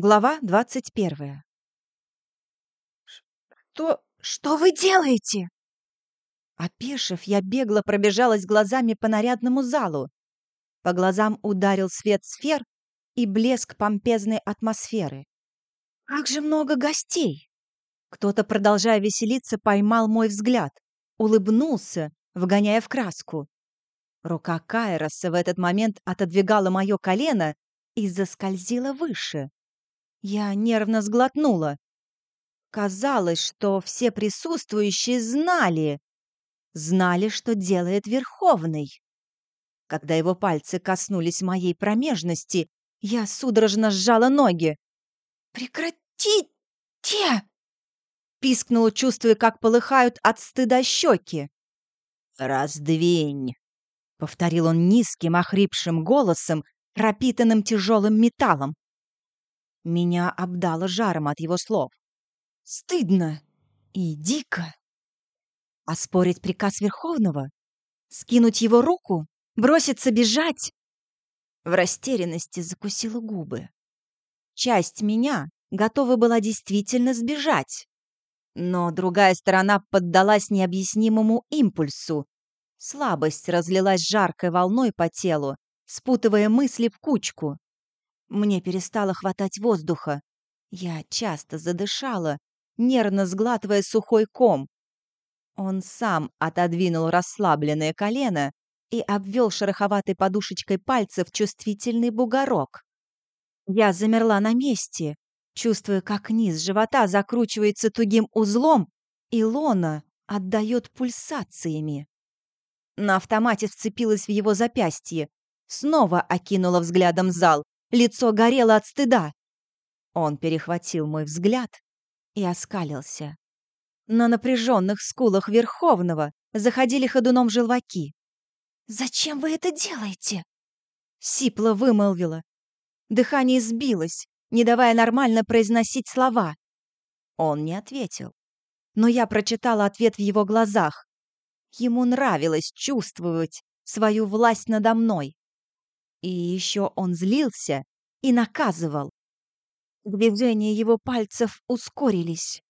Глава 21. «Что... что вы делаете?» Опешив, я бегло пробежалась глазами по нарядному залу. По глазам ударил свет сфер и блеск помпезной атмосферы. «Как же много гостей!» Кто-то, продолжая веселиться, поймал мой взгляд, улыбнулся, вгоняя в краску. Рука Кайроса в этот момент отодвигала мое колено и заскользила выше. Я нервно сглотнула. Казалось, что все присутствующие знали. Знали, что делает Верховный. Когда его пальцы коснулись моей промежности, я судорожно сжала ноги. «Прекратите!» Пискнула, чувствуя, как полыхают от стыда щеки. «Раздвинь!» — повторил он низким, охрипшим голосом, пропитанным тяжелым металлом. Меня обдало жаром от его слов. Стыдно и дико. Оспорить приказ Верховного? Скинуть его руку? Броситься бежать? В растерянности закусила губы. Часть меня готова была действительно сбежать. Но другая сторона поддалась необъяснимому импульсу. Слабость разлилась жаркой волной по телу, спутывая мысли в кучку. Мне перестало хватать воздуха. Я часто задышала, нервно сглатывая сухой ком. Он сам отодвинул расслабленное колено и обвел шероховатой подушечкой пальцев чувствительный бугорок. Я замерла на месте, чувствуя, как низ живота закручивается тугим узлом, и лона отдает пульсациями. На автомате вцепилась в его запястье, снова окинула взглядом зал, Лицо горело от стыда. Он перехватил мой взгляд и оскалился. На напряженных скулах Верховного заходили ходуном желваки. «Зачем вы это делаете?» Сипло вымолвила. Дыхание сбилось, не давая нормально произносить слова. Он не ответил. Но я прочитала ответ в его глазах. Ему нравилось чувствовать свою власть надо мной. И еще он злился и наказывал. Движения его пальцев ускорились.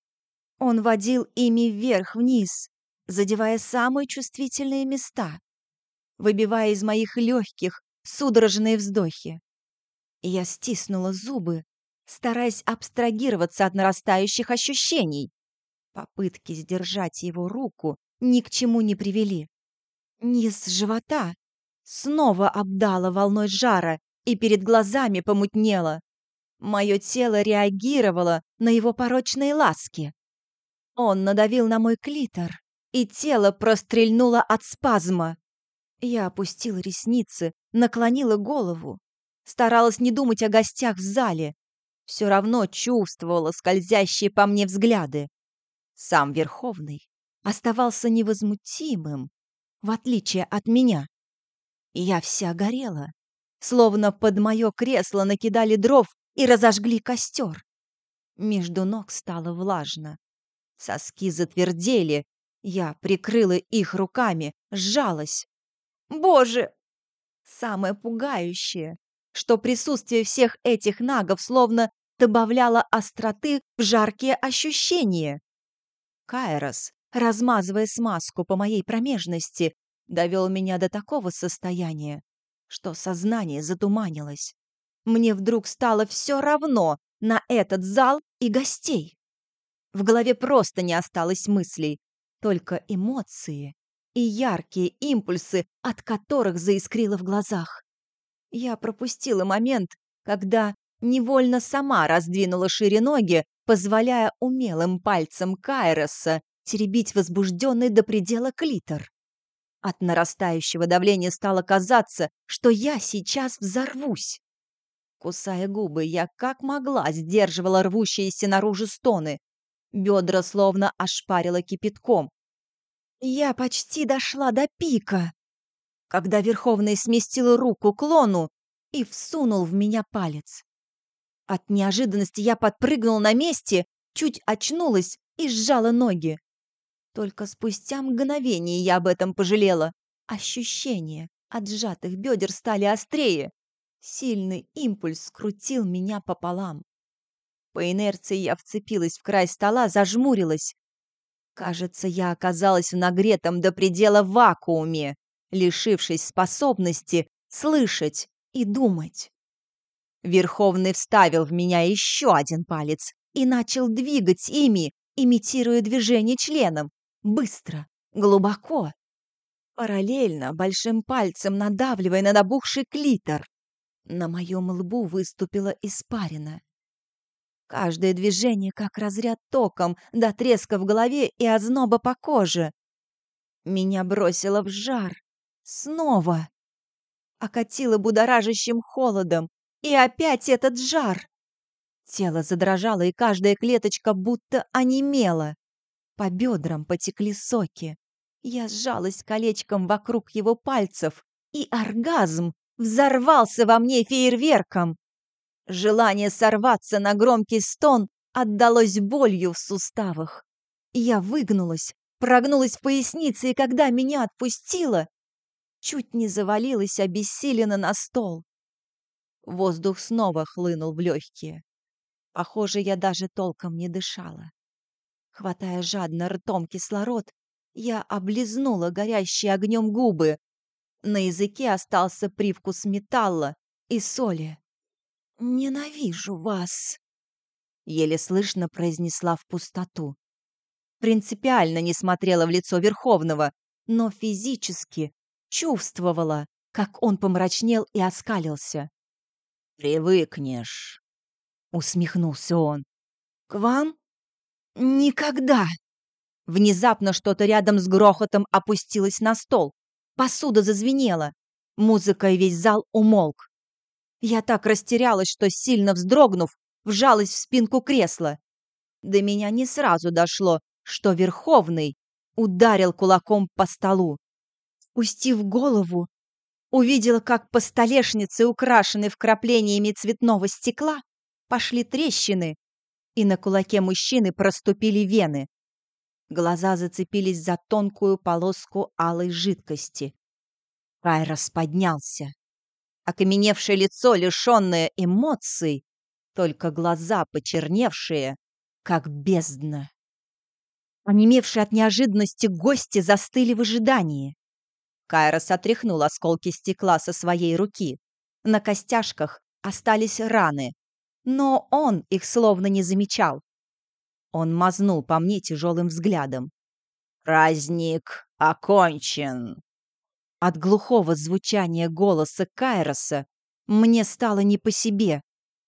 Он водил ими вверх-вниз, задевая самые чувствительные места, выбивая из моих легких судорожные вздохи. Я стиснула зубы, стараясь абстрагироваться от нарастающих ощущений. Попытки сдержать его руку ни к чему не привели. Низ живота снова обдало волной жара и перед глазами помутнело. Мое тело реагировало на его порочные ласки. Он надавил на мой клитор, и тело прострельнуло от спазма. Я опустила ресницы, наклонила голову. Старалась не думать о гостях в зале. Все равно чувствовала скользящие по мне взгляды. Сам Верховный оставался невозмутимым, в отличие от меня. Я вся горела, словно под мое кресло накидали дров и разожгли костер. Между ног стало влажно. Соски затвердели, я прикрыла их руками, сжалась. Боже! Самое пугающее, что присутствие всех этих нагов словно добавляло остроты в жаркие ощущения. Кайрос, размазывая смазку по моей промежности, довел меня до такого состояния, что сознание затуманилось. Мне вдруг стало все равно на этот зал и гостей. В голове просто не осталось мыслей, только эмоции и яркие импульсы, от которых заискрило в глазах. Я пропустила момент, когда невольно сама раздвинула шире ноги, позволяя умелым пальцам Кайроса теребить возбужденный до предела клитор. От нарастающего давления стало казаться, что я сейчас взорвусь. Кусая губы, я как могла сдерживала рвущиеся наружу стоны. Бедра словно ошпарило кипятком. Я почти дошла до пика, когда Верховный сместил руку к лону и всунул в меня палец. От неожиданности я подпрыгнула на месте, чуть очнулась и сжала ноги. Только спустя мгновение я об этом пожалела. Ощущения от сжатых бедер стали острее. Сильный импульс скрутил меня пополам. По инерции я вцепилась в край стола, зажмурилась. Кажется, я оказалась в нагретом до предела вакууме, лишившись способности слышать и думать. Верховный вставил в меня еще один палец и начал двигать ими, имитируя движение членом. Быстро, глубоко. Параллельно большим пальцем надавливая на набухший клитор. На моем лбу выступила испарина. Каждое движение как разряд током, до треска в голове и озноба по коже. Меня бросило в жар. Снова. Окатило будоражащим холодом. И опять этот жар. Тело задрожало, и каждая клеточка будто онемела. По бедрам потекли соки. Я сжалась колечком вокруг его пальцев, и оргазм взорвался во мне фейерверком. Желание сорваться на громкий стон отдалось болью в суставах. Я выгнулась, прогнулась в пояснице, и когда меня отпустило, чуть не завалилась обессиленно на стол. Воздух снова хлынул в легкие. Похоже, я даже толком не дышала. Хватая жадно ртом кислород, я облизнула горящие огнем губы. На языке остался привкус металла и соли. «Ненавижу вас!» Еле слышно произнесла в пустоту. Принципиально не смотрела в лицо Верховного, но физически чувствовала, как он помрачнел и оскалился. «Привыкнешь», — усмехнулся он. «К вам? Никогда!» Внезапно что-то рядом с грохотом опустилось на стол. Посуда зазвенела. Музыка и весь зал умолк. Я так растерялась, что, сильно вздрогнув, вжалась в спинку кресла. До меня не сразу дошло, что Верховный ударил кулаком по столу. Устив голову, увидела, как по столешнице, украшенной вкраплениями цветного стекла, пошли трещины, и на кулаке мужчины проступили вены. Глаза зацепились за тонкую полоску алой жидкости. Кайрос поднялся. Окаменевшее лицо, лишенное эмоций, только глаза почерневшие, как бездна. Онемевшие от неожиданности гости застыли в ожидании. Кайрос отряхнул осколки стекла со своей руки. На костяшках остались раны, но он их словно не замечал. Он мазнул по мне тяжелым взглядом. «Праздник окончен!» От глухого звучания голоса Кайроса мне стало не по себе,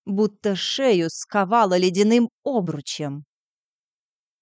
будто шею сковало ледяным обручем.